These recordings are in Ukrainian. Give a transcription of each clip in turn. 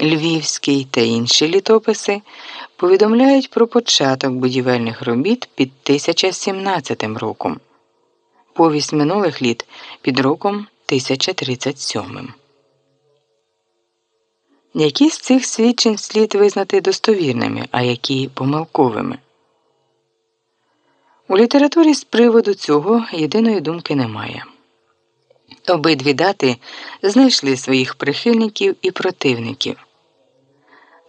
Львівський та інші літописи повідомляють про початок будівельних робіт під 1017 роком, повість минулих літ під роком 1037. Які з цих свідчень слід визнати достовірними, а які помилковими? У літературі з приводу цього єдиної думки немає. Обидві дати знайшли своїх прихильників і противників.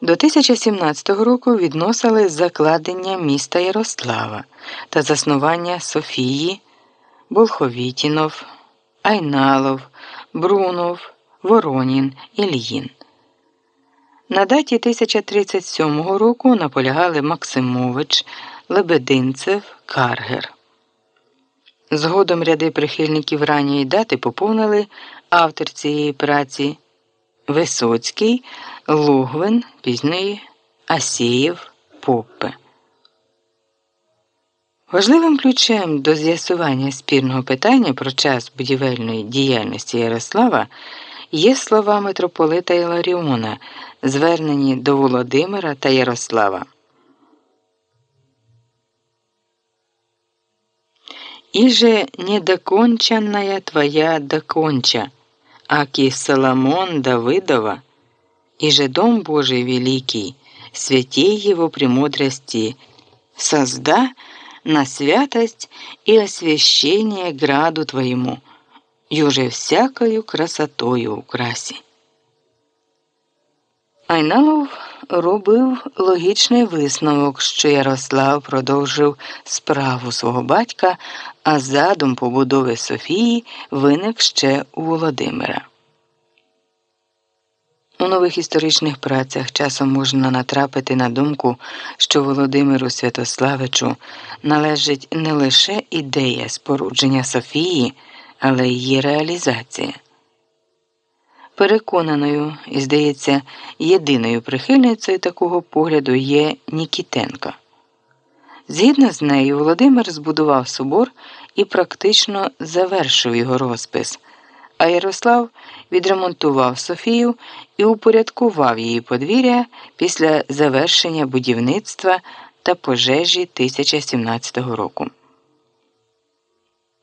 До 1017 року відносили закладення міста Ярослава та заснування Софії, Болховітінов, Айналов, Брунов, Воронін, Ільїн. На даті 1037 року наполягали Максимович, Лебединцев, Каргер. Згодом ряди прихильників ранньої дати поповнили автор цієї праці Висоцький, Лугвин, пізньої Асієв, Поппе. Важливим ключем до з'ясування спірного питання про час будівельної діяльності Ярослава є слова митрополита Іларіона, звернені до Володимира та Ярослава. Иже недоконченная твоя доконча, аки Соломон Давыдова, иже Дом Божий великий, святей его премудрости, созда на святость и освящение граду твоему, и уже всякою красотою украси. Айналов робив логічний висновок, що Ярослав продовжив справу свого батька, а задум побудови Софії виник ще у Володимира. У нових історичних працях часом можна натрапити на думку, що Володимиру Святославичу належить не лише ідея спорудження Софії, але й її реалізація. Переконаною і, здається, єдиною прихильницею такого погляду є Нікітенка. Згідно з нею, Володимир збудував собор і практично завершив його розпис, а Ярослав відремонтував Софію і упорядкував її подвір'я після завершення будівництва та пожежі 1017 року.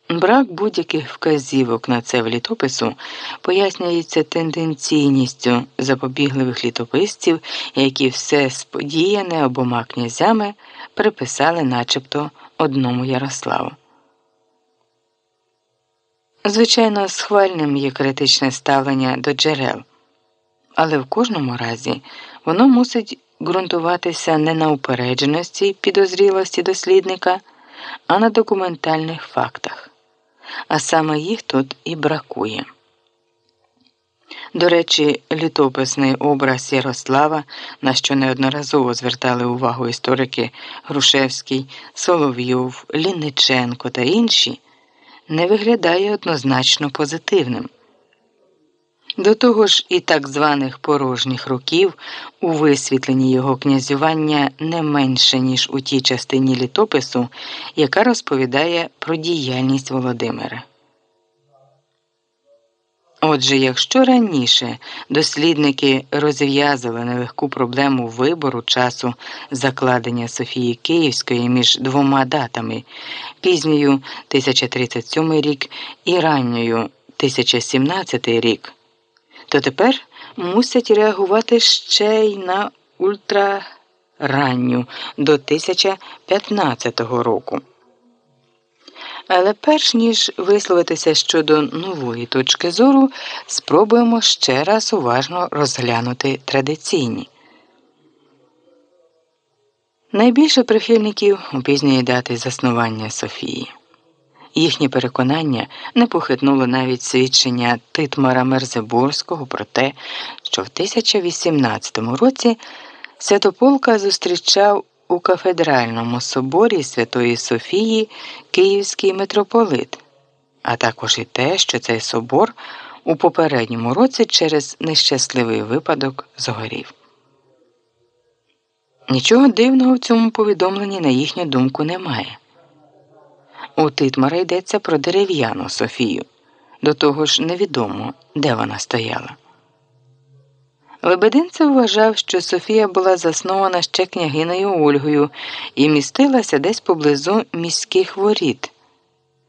Брак будь-яких вказівок на це в літопису пояснюється тенденційністю запобігливих літописців, які все сподіяне обома князями приписали начебто одному Ярославу. Звичайно, схвальним є критичне ставлення до джерел, але в кожному разі воно мусить ґрунтуватися не на упередженості підозрілості дослідника, а на документальних фактах а саме їх тут і бракує. До речі, літописний образ Ярослава, на що неодноразово звертали увагу історики Грушевський, Соловйов, Лінниченко та інші, не виглядає однозначно позитивним. До того ж, і так званих порожніх років у висвітленні його князювання не менше, ніж у тій частині літопису, яка розповідає про діяльність Володимира. Отже, якщо раніше дослідники розв'язували нелегку проблему вибору часу закладення Софії Київської між двома датами пізньою 1037 рік і ранньою 1017 рік то тепер мусять реагувати ще й на ультраранню до 1015 року. Але перш ніж висловитися щодо нової точки зору, спробуємо ще раз уважно розглянути традиційні. Найбільше прихильників у пізньої дати заснування Софії. Їхнє переконання не похитнуло навіть свідчення Титмара Мерзеборського про те, що в 1018 році Святополка зустрічав у кафедральному соборі Святої Софії Київський митрополит, а також і те, що цей собор у попередньому році через нещасливий випадок згорів. Нічого дивного в цьому повідомленні, на їхню думку, немає. У Титмара йдеться про дерев'яну Софію. До того ж невідомо, де вона стояла. Лебединцев вважав, що Софія була заснована ще княгинею Ольгою і містилася десь поблизу міських воріт,